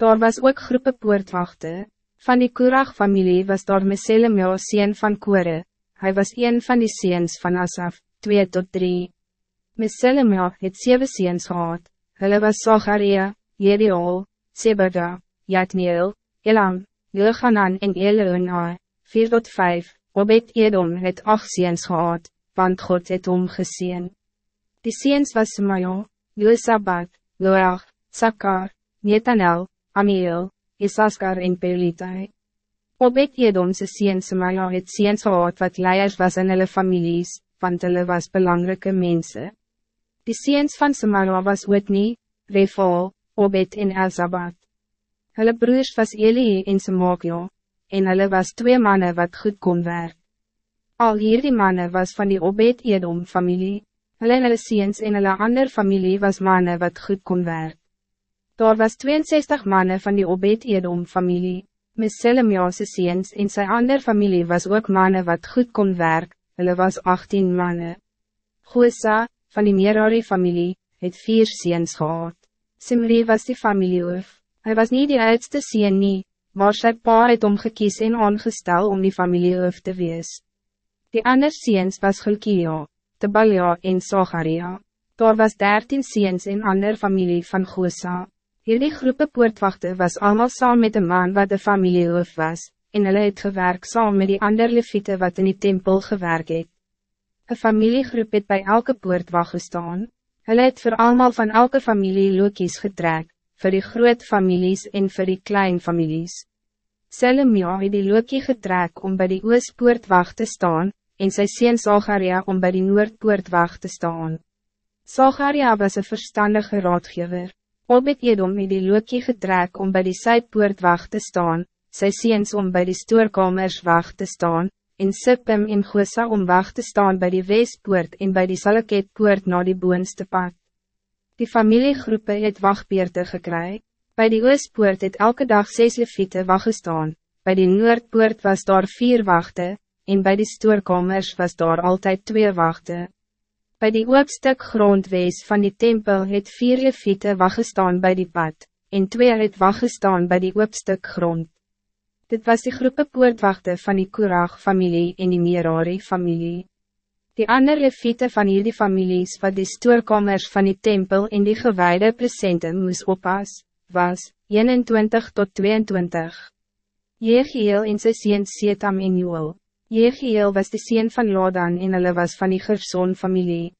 Daar was ook groepe poortwachten. Van die Kurag-familie was daar Meselemio sien van Kore. Hij was een van die seens van Asaf, 2 tot 3. Meselemio het zeven seens gehad. Hulle was Zacharia, Jediol, Sebeda, Jatniel, Elam, Jochanan en Eleonai, 4 tot 5. Obed Edom het acht seens gehad, want God het hom geseen. Die seens was Semajo, Josabat, Loach, Sakar, Netanel, Amiel, Isaskar en Pelitai. Obed Edomse seens Semaja het seens gehad wat leiers was in hulle families, want hulle was belangrijke mensen. Die seens van Semaja was Whitney, Refal, Obed en Elzabat. Hulle broers was Eli en Semakio, en hulle was twee mannen wat goed kon werk. Al hierdie mannen was van die Obed Edom familie, hulle en hulle seens en hulle ander familie was mannen wat goed kon werk. Daar was 62 mannen van die Obed Edom familie, Meselemjase seens en sy ander familie was ook mannen wat goed kon werk, hulle was 18 mannen. Gosa, van die Merari familie, het vier seens gehad. Simri was die familiehoof, hij was niet die oudste seen nie, maar sy pa het omgekies en aangestel om die familiehoof te wees. Die ander seens was Gulkia, Tebalia en Zacharia. Daar was dertien seens en ander familie van Gosa. Hierdie groepe poortwachten was allemaal saam met een man wat de familiehoof was, en hulle het gewerk saam met die ander leviete wat in die tempel gewerk het. Een familiegroep het bij elke poortwacht gestaan, hulle het voor allemaal van elke familie lokies getrek, voor die groot families en voor die klein families. Selemia het die lokie getrek om bij die oostpoortwacht te staan, en sy sien Zacharia om bij die noordpoortwacht te staan. Zacharia was een verstandige raadgever. Obed Edom het die lookie getrek om bij die Zuidpoort wacht te staan, sy seens om bij die stoorkamers wacht te staan, en Sippim en Gosa om wacht te staan bij die Westpoort en bij die Salaketpoort na die boonste pad. Die familiegroepe het wachtbeerte gekry, bij die Oostpoort het elke dag zes leviete wacht gestaan, bij die Noordpoort was daar vier wachten, en bij die stoorkamers was daar altijd twee wachten. Bij die oopstuk grondwees van die tempel het vier leviete waggestaan bij die pad, en twee het waggestaan bij die oopstuk grond. Dit was die groepe poortwachte van die Kurag-familie en die Merari-familie. Die andere leviete van hierdie families wat die stoorkamers van die tempel en die gewijde presente moes oppas, was 21 tot 22. Jegiel en sy sien Setam en Joel. Jegiel was de sien van Lodan en hulle was van die Gerson familie.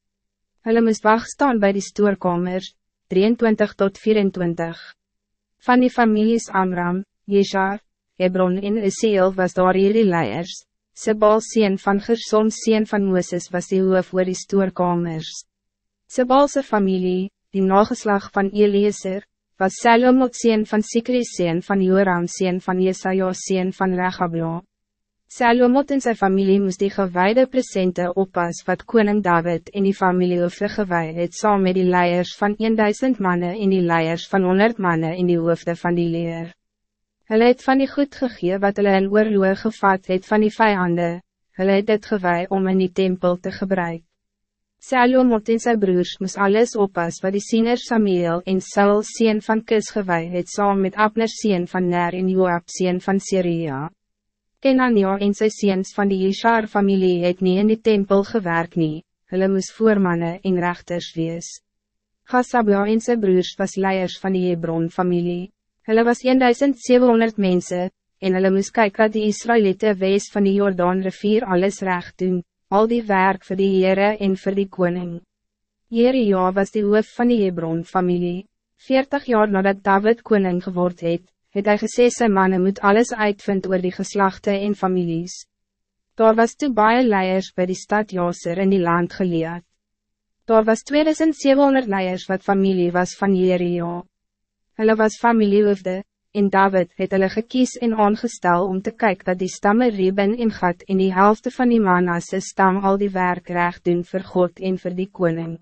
Hulle moest wacht staan bij die stoorkamers, 23 tot 24. Van die families Amram, Jeshar, Hebron en Eseel was daar hierdie leiers. Sebal sien van Gerson sien van Mooses was die hoof oor die stoorkamers. Sebalse familie, die nageslag van Eliezer, was Salomot sien van Sikri sien van Joram sien van Jesaja sien van Rechablon. Salomot en zijn familie moest die gewijde presente oppas wat koning David en die familie hoofde gewaai het saam met die leiers van 1000 mannen en die leiers van 100 mannen in die hoofde van die leer. Hulle het van die goed gegee wat hulle in oorloog gevat het van die vijanden, hulle het dit gewaai om in die tempel te gebruiken. Salomot en sy broers moest alles oppas wat die siener Samuel en Saul sien van Kis gewaai het saam met Abner sien van Ner en Joab sien van Syria. Kenania en sy seens van die Ishar familie het nie in die tempel gewerk nie, hulle moes voormanne en rechters wees. Gassabia en sy broers was leiers van die Hebron familie. Hulle was 1700 mensen, en hulle moes kyk dat die Israëlieten wees van die Jordaan rivier alles recht doen, al die werk voor die Heere en voor die koning. Jeria was die hoof van die Hebron familie. 40 jaar nadat David koning geword het, het hy gesê sy manne moet alles uitvind oor die geslachten en families. Daar was toe baie leiers by die stad Jaser in die land geleerd. Daar was 2700 leiers wat familie was van Jerio. Hulle was familiehoofde, en David het hulle gekies en aangestel om te kijken dat die stamme Reben en Gad in die helft van die Manasse stam al die werk recht doen vir God en vir die koning.